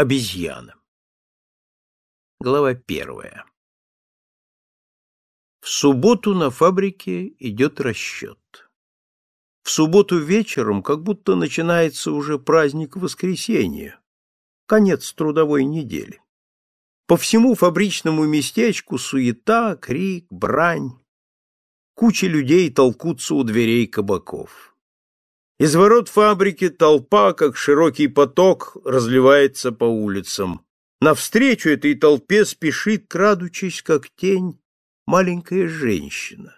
Обезьяна. Глава первая. В субботу на фабрике идет расчет. В субботу вечером как будто начинается уже праздник воскресенья, конец трудовой недели. По всему фабричному местечку суета, крик, брань. Куча людей толкутся у дверей кабаков. Из ворот фабрики толпа, как широкий поток, разливается по улицам. Навстречу этой толпе спешит, крадучись, как тень, маленькая женщина.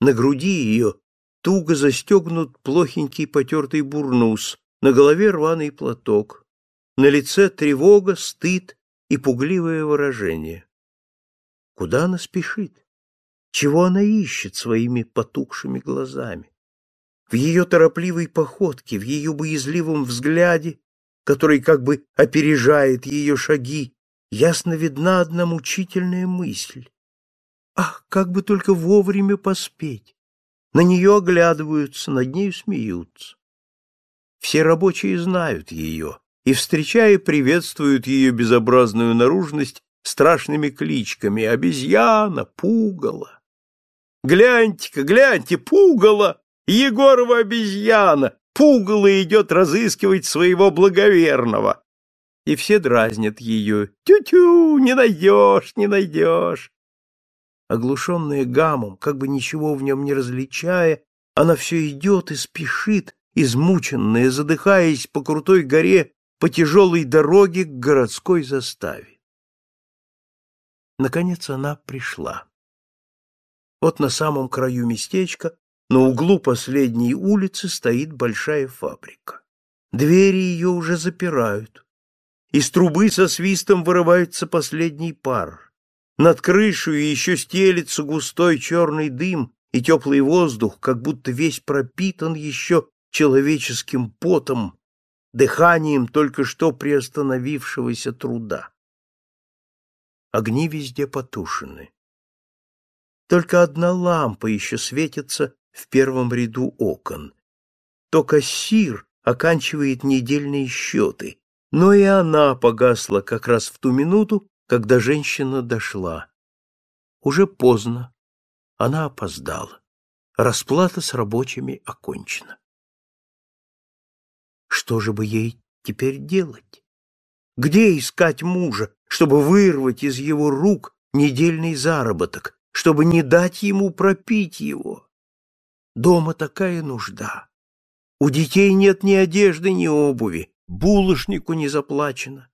На груди ее туго застегнут плохенький потертый бурнус, на голове рваный платок, на лице тревога, стыд и пугливое выражение. Куда она спешит? Чего она ищет своими потухшими глазами? В ее торопливой походке, в ее боязливом взгляде, который как бы опережает ее шаги, ясно видна одна мучительная мысль. Ах, как бы только вовремя поспеть! На нее оглядываются, над нею смеются. Все рабочие знают ее и, встречая, приветствуют ее безобразную наружность страшными кличками «Обезьяна», «Пугало». «Гляньте-ка, гляньте, пугало! Егорова обезьяна! Пугало идет разыскивать своего благоверного!» И все дразнят ее. «Тю-тю, не найдешь, не найдешь!» Оглушенная гамом, как бы ничего в нем не различая, она все идет и спешит, измученная, задыхаясь по крутой горе, по тяжелой дороге к городской заставе. Наконец она пришла. Вот на самом краю местечка, на углу последней улицы, стоит большая фабрика. Двери ее уже запирают. Из трубы со свистом вырывается последний пар. Над крышей еще стелится густой черный дым, и теплый воздух, как будто весь пропитан еще человеческим потом, дыханием только что приостановившегося труда. Огни везде потушены. Только одна лампа еще светится в первом ряду окон. То кассир оканчивает недельные счеты, но и она погасла как раз в ту минуту, когда женщина дошла. Уже поздно. Она опоздала. Расплата с рабочими окончена. Что же бы ей теперь делать? Где искать мужа, чтобы вырвать из его рук недельный заработок, чтобы не дать ему пропить его? Дома такая нужда. У детей нет ни одежды, ни обуви, булочнику не заплачено.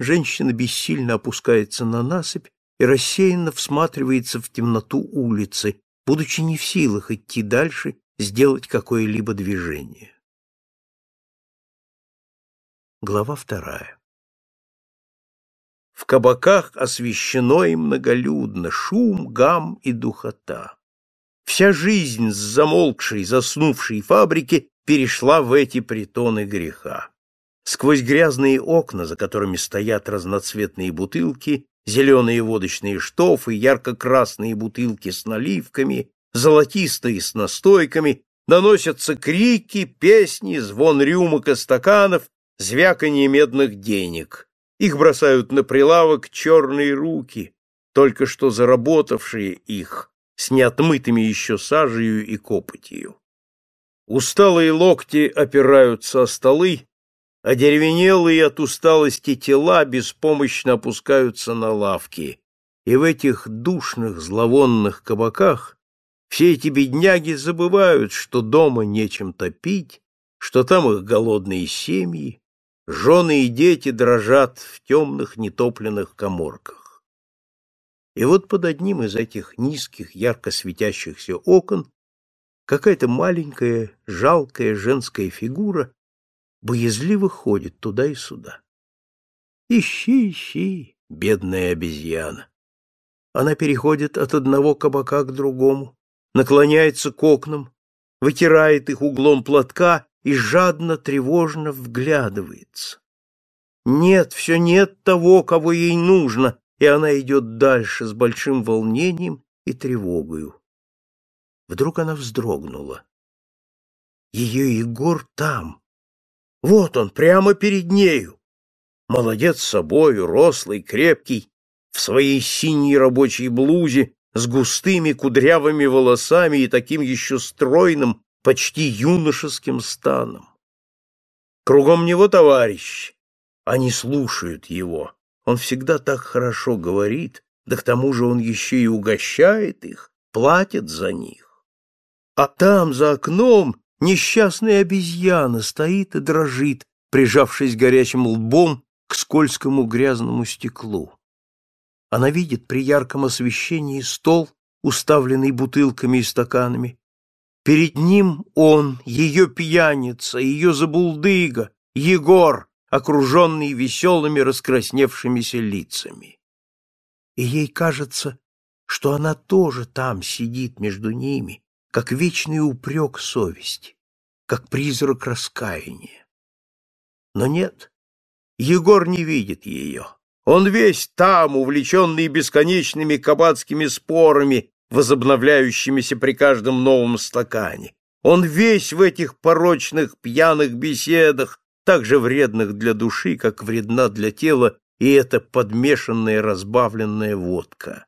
Женщина бессильно опускается на насыпь и рассеянно всматривается в темноту улицы, будучи не в силах идти дальше, сделать какое-либо движение. Глава вторая В кабаках освещено и многолюдно, шум, гам и духота. Вся жизнь с замолкшей, заснувшей фабрики перешла в эти притоны греха. Сквозь грязные окна, за которыми стоят разноцветные бутылки, зеленые водочные штофы, ярко-красные бутылки с наливками, золотистые с настойками, доносятся крики, песни, звон рюмок и стаканов, звяканье медных денег. Их бросают на прилавок черные руки, только что заработавшие их, с неотмытыми еще сажею и копотью. Усталые локти опираются о столы, Одеревенелые от усталости тела беспомощно опускаются на лавки, и в этих душных зловонных кабаках все эти бедняги забывают, что дома нечем топить, что там их голодные семьи, жены и дети дрожат в темных нетопленных коморках. И вот под одним из этих низких, ярко светящихся окон какая-то маленькая, жалкая женская фигура боязливо ходит туда и сюда. Ищи, ищи, бедная обезьяна. Она переходит от одного кабака к другому, наклоняется к окнам, вытирает их углом платка и жадно, тревожно вглядывается. Нет, все нет того, кого ей нужно, и она идет дальше с большим волнением и тревогою. Вдруг она вздрогнула. Ее Егор там, вот он, прямо перед нею. Молодец собою, рослый, крепкий, в своей синей рабочей блузе, с густыми кудрявыми волосами и таким еще стройным, почти юношеским станом. Кругом него товарищ. Они слушают его. Он всегда так хорошо говорит, да к тому же он еще и угощает их, платит за них. А там, за окном, несчастная обезьяна стоит и дрожит, прижавшись горячим лбом к скользкому грязному стеклу. Она видит при ярком освещении стол, уставленный бутылками и стаканами, Перед ним он, ее пьяница, ее забулдыга, Егор, окруженный веселыми раскрасневшимися лицами. И ей кажется, что она тоже там сидит между ними, как вечный упрек совести, как призрак раскаяния. Но нет, Егор не видит ее. Он весь там, увлеченный бесконечными кабацкими спорами возобновляющимися при каждом новом стакане. Он весь в этих порочных пьяных беседах, так же вредных для души, как вредна для тела и эта подмешанная разбавленная водка.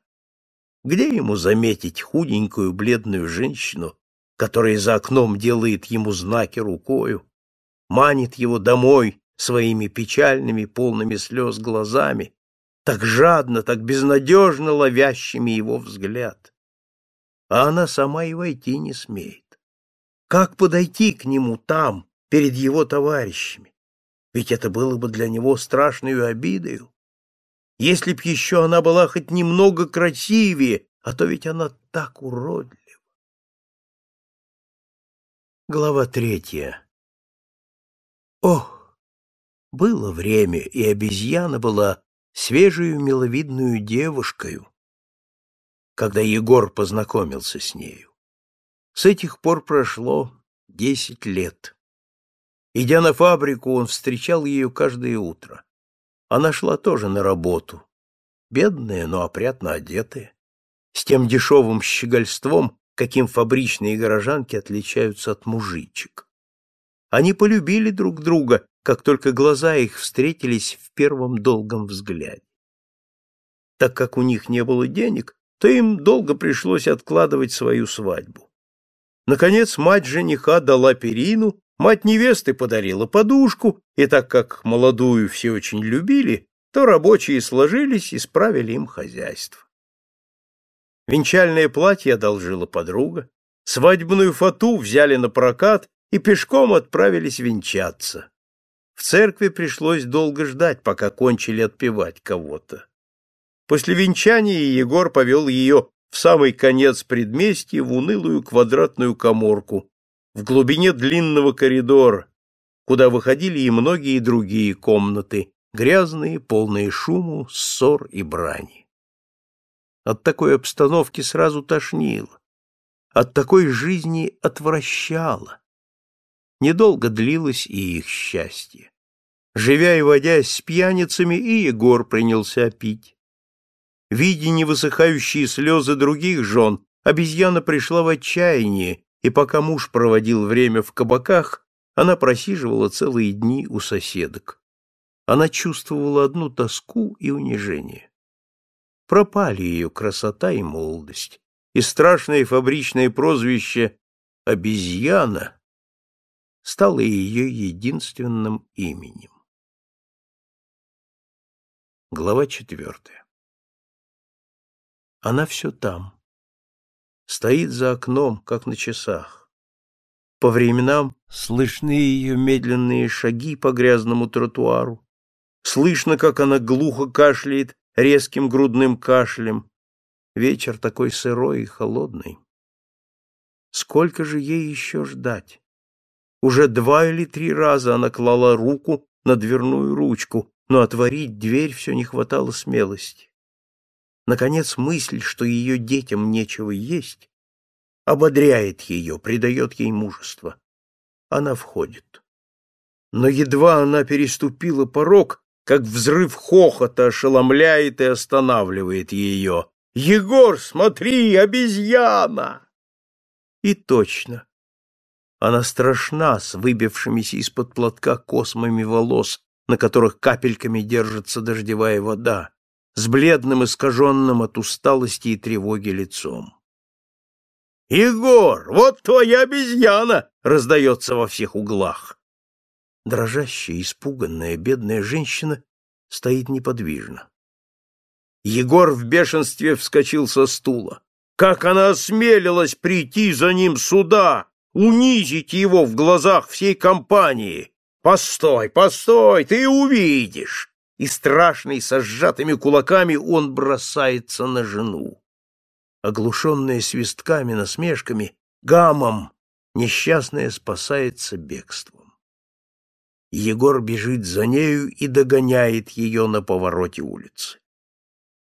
Где ему заметить худенькую бледную женщину, которая за окном делает ему знаки рукою, манит его домой своими печальными, полными слез глазами, так жадно, так безнадежно ловящими его взгляд? а она сама и войти не смеет. Как подойти к нему там, перед его товарищами? Ведь это было бы для него страшной обидою. Если б еще она была хоть немного красивее, а то ведь она так уродлива. Глава третья. Ох, было время, и обезьяна была свежую миловидную девушкою, когда Егор познакомился с нею. С этих пор прошло десять лет. Идя на фабрику, он встречал ее каждое утро. Она шла тоже на работу, бедная, но опрятно одетая, с тем дешевым щегольством, каким фабричные горожанки отличаются от мужичек. Они полюбили друг друга, как только глаза их встретились в первом долгом взгляде. Так как у них не было денег, то им долго пришлось откладывать свою свадьбу. Наконец мать жениха дала перину, мать невесты подарила подушку, и так как молодую все очень любили, то рабочие сложились и справили им хозяйство. Венчальное платье одолжила подруга, свадебную фату взяли на прокат и пешком отправились венчаться. В церкви пришлось долго ждать, пока кончили отпевать кого-то. После венчания Егор повел ее в самый конец предместья в унылую квадратную коморку, в глубине длинного коридора, куда выходили и многие другие комнаты, грязные, полные шуму, ссор и брани. От такой обстановки сразу тошнило, от такой жизни отвращало. Недолго длилось и их счастье. Живя и водясь с пьяницами, и Егор принялся пить. Видя невысыхающие слезы других жен, обезьяна пришла в отчаяние, и пока муж проводил время в кабаках, она просиживала целые дни у соседок. Она чувствовала одну тоску и унижение. Пропали ее красота и молодость, и страшное фабричное прозвище «обезьяна» стало ее единственным именем. Глава четвертая она все там. Стоит за окном, как на часах. По временам слышны ее медленные шаги по грязному тротуару. Слышно, как она глухо кашляет резким грудным кашлем. Вечер такой сырой и холодный. Сколько же ей еще ждать? Уже два или три раза она клала руку на дверную ручку, но отворить дверь все не хватало смелости. Наконец, мысль, что ее детям нечего есть, ободряет ее, придает ей мужество. Она входит. Но едва она переступила порог, как взрыв хохота ошеломляет и останавливает ее. «Егор, смотри, обезьяна!» И точно. Она страшна с выбившимися из-под платка космами волос, на которых капельками держится дождевая вода, с бледным искаженным от усталости и тревоги лицом. «Егор, вот твоя обезьяна!» — раздается во всех углах. Дрожащая, испуганная, бедная женщина стоит неподвижно. Егор в бешенстве вскочил со стула. Как она осмелилась прийти за ним сюда, унизить его в глазах всей компании! Постой, постой, ты увидишь! И страшный, со сжатыми кулаками, он бросается на жену. Оглушенная свистками, насмешками, гамом, несчастная спасается бегством. Егор бежит за нею и догоняет ее на повороте улицы.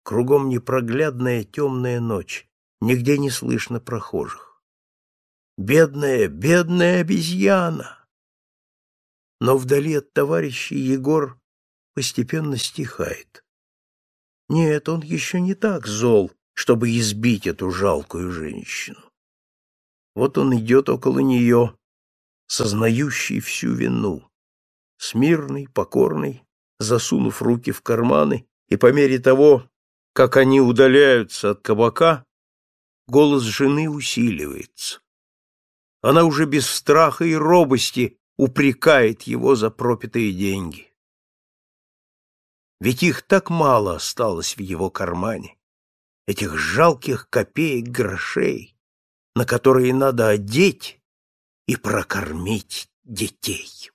Кругом непроглядная темная ночь, нигде не слышно прохожих. Бедная, бедная обезьяна! Но вдали от товарища Егор постепенно стихает. Нет, он еще не так зол, чтобы избить эту жалкую женщину. Вот он идет около нее, сознающий всю вину, смирный, покорный, засунув руки в карманы, и по мере того, как они удаляются от кабака, голос жены усиливается. Она уже без страха и робости упрекает его за пропитые деньги. Ведь их так мало осталось в его кармане, этих жалких копеек грошей, на которые надо одеть и прокормить детей.